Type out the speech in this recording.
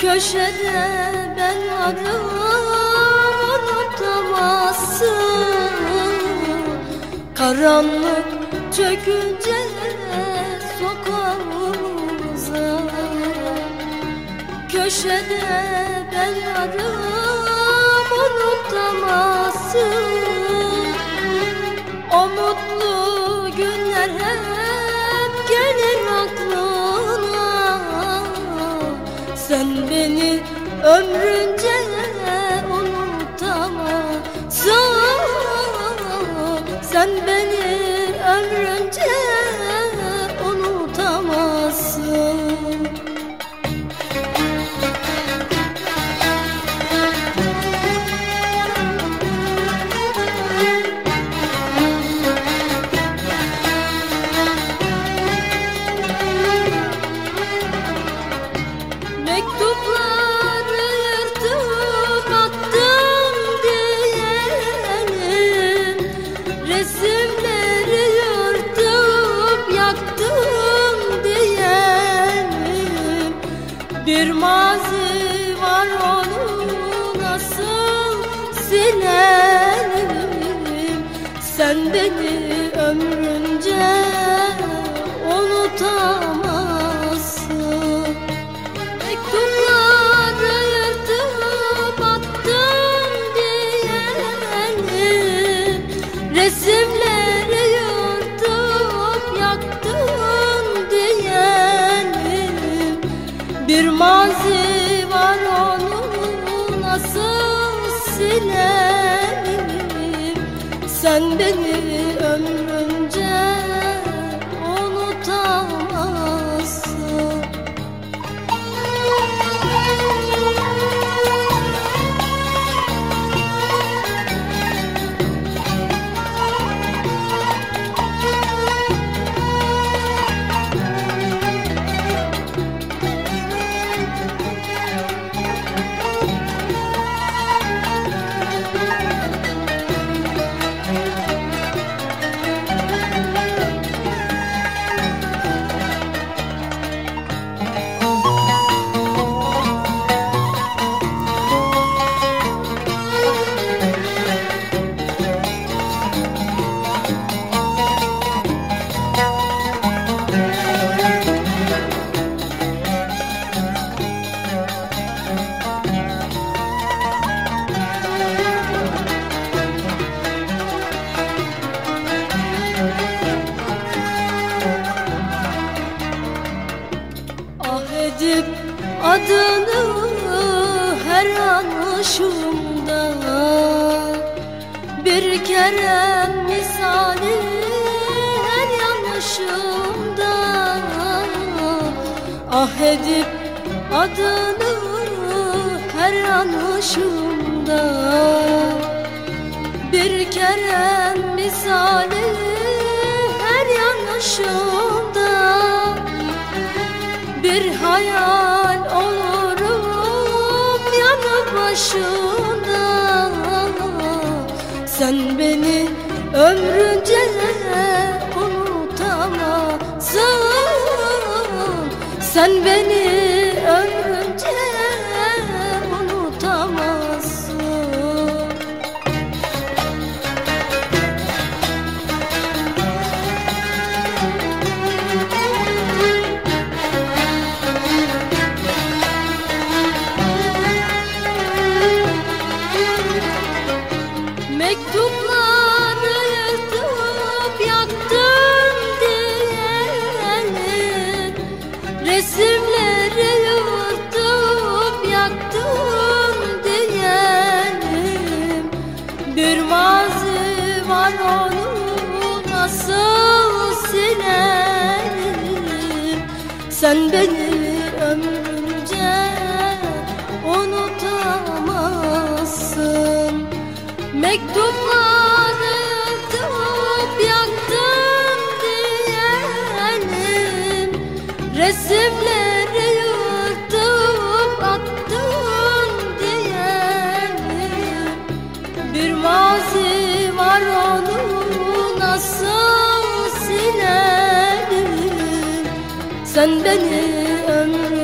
Köşede ben varım unutamazsın Karanlık çökünce sokağımıza. Köşede ben varım unutamazsın beni Bir mazi var onu nasıl silelim Sen beni ömrünce unutamazsın. Mektupları yırtıp attım diyelim Resimleri nasıl silelim Sen beni Bir kere misali her yanlışımda. Ah edip adını her yanlışımda Bir kere misali her yanlışımda. Bir hayal ömrünce unutamazsın Sen beni ömrünce unutamazsın. Mektupları Sen beni ömrünce unutamazsın. Mektupları Sen beni ömrüm